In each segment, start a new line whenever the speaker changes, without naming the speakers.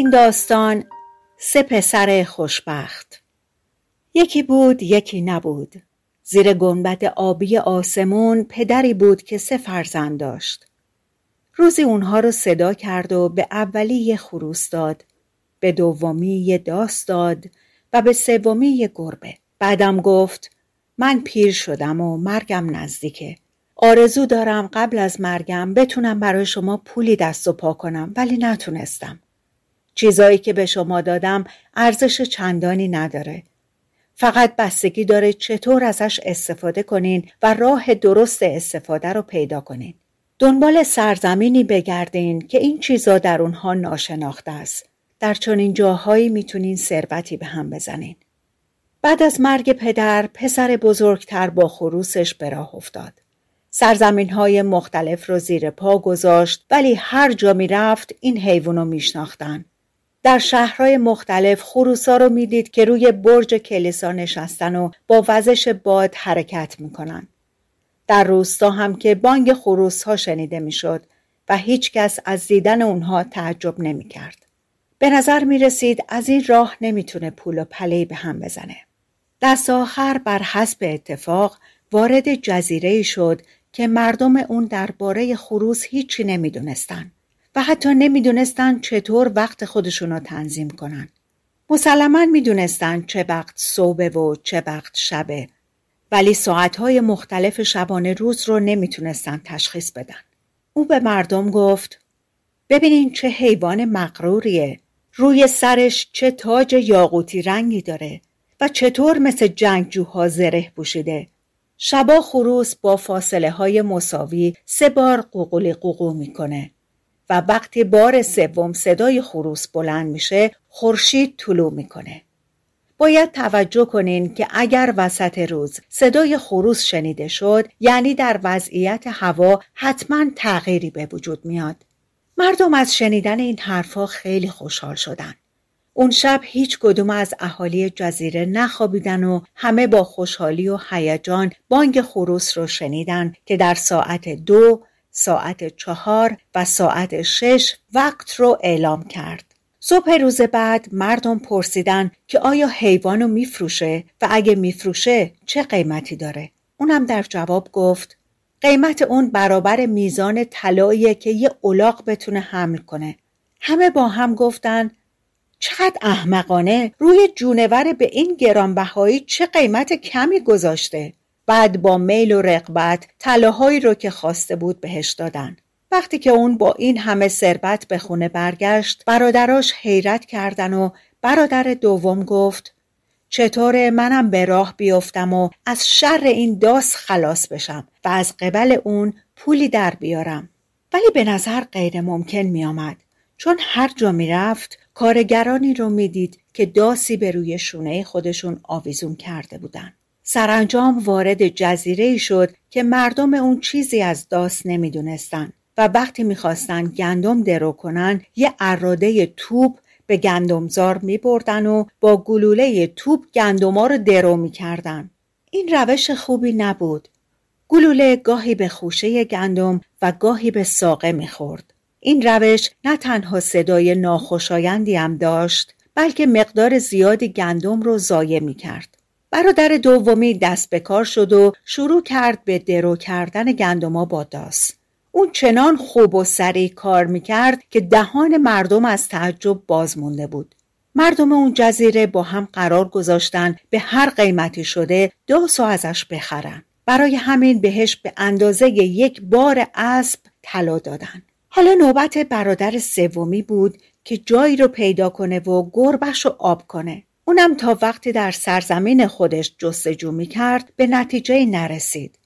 این داستان سه پسر خوشبخت. یکی بود یکی نبود. زیر گنبد آبی آسمون پدری بود که سه فرزند داشت. روزی اونها رو صدا کرد و به اولی یه خروس داد به دومی یه داست داد و به سومی یه گربه. بعدم گفت من پیر شدم و مرگم نزدیکه. آرزو دارم قبل از مرگم بتونم برای شما پولی دست و پا کنم ولی نتونستم. چیزایی که به شما دادم ارزش چندانی نداره. فقط بستگی داره چطور ازش استفاده کنین و راه درست استفاده رو پیدا کنین. دنبال سرزمینی بگردین که این چیزا در اونها ناشناخته است. در چنین جاهایی می‌تونین ثروتی به هم بزنین. بعد از مرگ پدر پسر بزرگتر با خروسش به راه افتاد. سرزمین های مختلف رو زیر پا گذاشت ولی هر جا می رفت این حیوان رو. در شهرهای مختلف خروسا رو می‌دید که روی برج کلیسا نشستن و با وزش باد حرکت می‌کنن. در روستا هم که بانگ خروس ها شنیده می‌شد و هیچ کس از دیدن اونها تعجب نمی‌کرد. به نظر می رسید از این راه نمی‌تونه پول و پلی به هم بزنه. دست آخر بر حسب اتفاق وارد جزیره شد که مردم اون درباره خروس هیچی نمی‌دونستند. و حتی نمی‌دونستن چطور وقت خودشون رو تنظیم کنن. مسلما می‌دونستن چه وقت صبح و چه وقت شبه ولی ساعتهای مختلف شبانه روز رو نمی‌تونستن تشخیص بدن. او به مردم گفت ببینین چه حیوان مقروریه روی سرش چه تاج یاقوتی رنگی داره و چطور مثل جنگجوها زره پوشیده شبا خروس با فاصله های مساوی سه بار قوقولی قوقو می‌کنه و وقتی بار سوم صدای خروس بلند میشه خورشید طلوع می‌کنه. باید توجه کنین که اگر وسط روز صدای خروس شنیده شد یعنی در وضعیت هوا حتما تغییری به وجود میاد. مردم از شنیدن این حرفها خیلی خوشحال شدن. اون شب هیچ کدوم از اهالی جزیره نخوابیدن و همه با خوشحالی و هیجان بانگ خروس رو شنیدن که در ساعت دو ساعت چهار و ساعت شش وقت رو اعلام کرد. صبح روز بعد مردم پرسیدن که آیا حیوانو میفروشه و اگه میفروشه چه قیمتی داره؟ اونم در جواب گفت قیمت اون برابر میزان طلاییه که یه اولاق بتونه حمل کنه. همه با هم گفتن چقدر احمقانه روی جونور به این گرانبهایی چه قیمت کمی گذاشته بعد با میل و رقبت طلاهایی رو که خواسته بود بهش دادن. وقتی که اون با این همه ثروت به خونه برگشت برادراش حیرت کردن و برادر دوم گفت چطور منم به راه بیفتم و از شر این داس خلاص بشم و از قبل اون پولی در بیارم. ولی به نظر غیر ممکن می آمد. چون هر جا می رفت کارگرانی رو می‌دید که داسی به روی شونه خودشون آویزون کرده بودند. سرانجام وارد جزیره شد که مردم اون چیزی از داس نمی‌دونستن و وقتی می‌خواستن گندم درو کنن یه اراده توپ به گندمزار میبردن و با گلوله توپ گندما رو درو می‌کردن. این روش خوبی نبود. گلوله گاهی به خوشه گندم و گاهی به ساقه می‌خورد. این روش نه تنها صدای ناخوشایندی هم داشت بلکه مقدار زیادی گندم رو ضایع می‌کرد. برادر دومی دست به کار شد و شروع کرد به درو کردن گندما با داس. اون چنان خوب و سریع کار می‌کرد که دهان مردم از تعجب باز مونده بود. مردم اون جزیره با هم قرار گذاشتن به هر قیمتی شده داس و ازش بخرن. برای همین بهش به اندازه یک بار اسب طلا دادن. حالا نوبت برادر سومی بود که جایی رو پیدا کنه و گربش رو آب کنه. اونم تا وقتی در سرزمین خودش جستجو می کرد به نتیجه نرسید.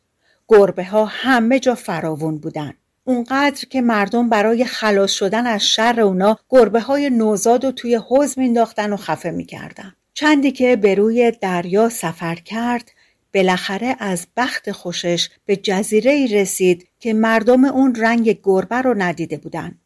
گربه ها همه جا فراون بودن. اونقدر که مردم برای خلاص شدن از شر اونا گربه های نوزاد و توی حوز مینداختن و خفه می‌کردن. چندی که به روی دریا سفر کرد بالاخره از بخت خوشش به جزیره رسید که مردم اون رنگ گربه رو ندیده بودن.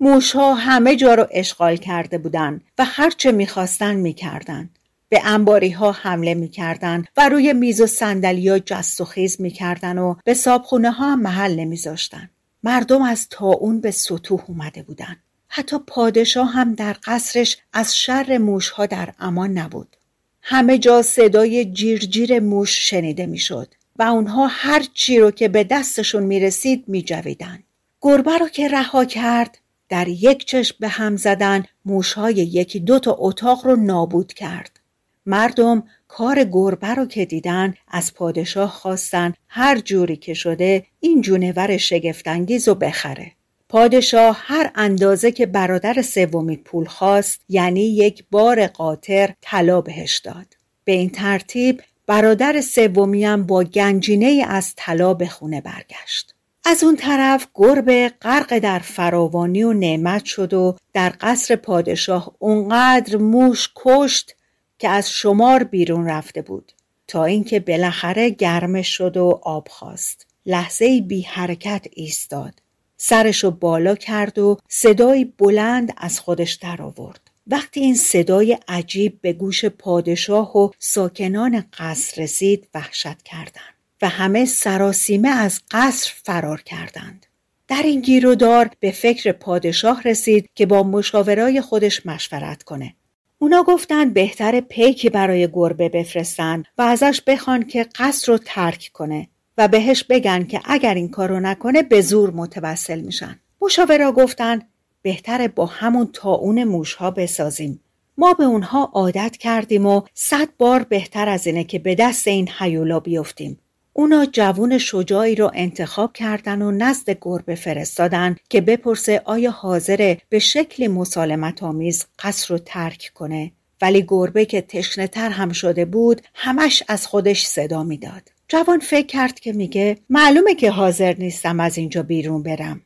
موشها همه جا رو اشغال کرده بودن و هرچه می‌خواستن می‌کردن. به انباری ها حمله می‌کردن و روی میز و ها جست و خیز می‌کردن و به صابخونه ها هم محل نمیذاشتن. مردم از اون به سطوح اومده بودن. حتی پادشاه هم در قصرش از شر موشها در امان نبود. همه جا صدای جیرجیر موش شنیده می‌شد و اونها هر چی رو که به دستشون می‌رسید میجویدن. گربه رو که رها کرد در یک چشم به هم زدن موشهای یکی دو تا اتاق رو نابود کرد. مردم کار گربه رو که دیدن از پادشاه خواستن هر جوری که شده این جونور شگفتانگیز رو بخره. پادشاه هر اندازه که برادر سومی پول خواست یعنی یک بار قاطر طلا بهش داد. به این ترتیب برادر سومی هم با گنجینه از طلا به خونه برگشت. از اون طرف گربه غرق در فراوانی و نعمت شد و در قصر پادشاه اونقدر موش کشت که از شمار بیرون رفته بود تا اینکه بالاخره گرمش شد و آب خواست. لحظه بی حرکت ایستاد. سرشو بالا کرد و صدایی بلند از خودش در آورد. وقتی این صدای عجیب به گوش پادشاه و ساکنان قصر رسید وحشت کردند و همه سراسیمه از قصر فرار کردند در این گیرودار به فکر پادشاه رسید که با مشاورای خودش مشورت کنه اونا گفتند بهتر پیکی برای گربه بفرستن و ازش بخوان که قصر رو ترک کنه و بهش بگن که اگر این کارو نکنه به زور متوسل میشن. مشاورا گفتن بهتره با همون تاون موشها بسازیم. ما به اونها عادت کردیم و صد بار بهتر از اینه که به دست این حیولا بیفتیم. اونا جوون شجاعی رو انتخاب کردن و نزد گربه فرستادن که بپرسه آیا حاضره به شکلی مسالمت آمیز قصر رو ترک کنه ولی گربه که تشنه تر هم شده بود همش از خودش صدا می‌داد. جوان فکر کرد که میگه معلومه که حاضر نیستم از اینجا بیرون برم.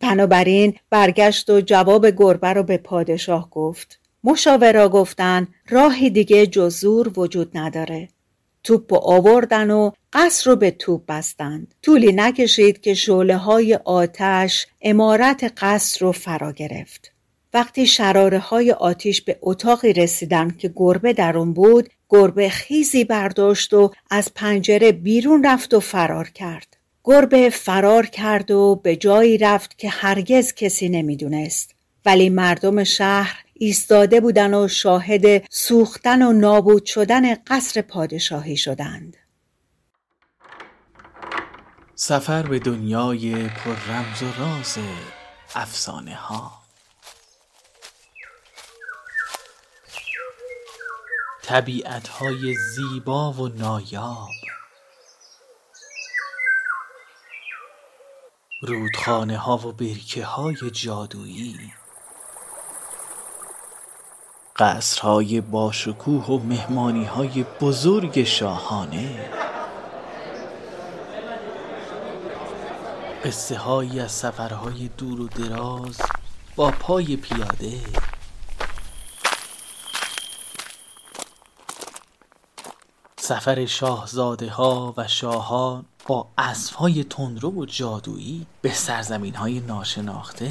بنابراین برگشت و جواب گربه رو به پادشاه گفت. مشاورا گفتن راهی دیگه جزور وجود نداره. توپ و آوردن و قصر رو به توپ بستند. طولی نکشید که شعله های آتش امارت قصر رو فرا گرفت. وقتی شراره های آتیش به اتاقی رسیدن که گربه در اون بود گربه خیزی برداشت و از پنجره بیرون رفت و فرار کرد. گربه فرار کرد و به جایی رفت که هرگز کسی نمی‌دونست. ولی مردم شهر ایستاده بودن و شاهد سوختن و نابود شدن قصر پادشاهی شدند.
سفر به دنیای پر رمز و راز افسانه ها. طبیعت های زیبا و نایاب. رودخانه ها و برکه های جادویی. قصرهای باشکوه و مهمانی های بزرگ شاهانه. قصه هایی از سفرهای دور و دراز با پای پیاده. سفر شاهزاده ها و شاهان با اسب های تندرو و جادویی به سرزمین های ناشناخته.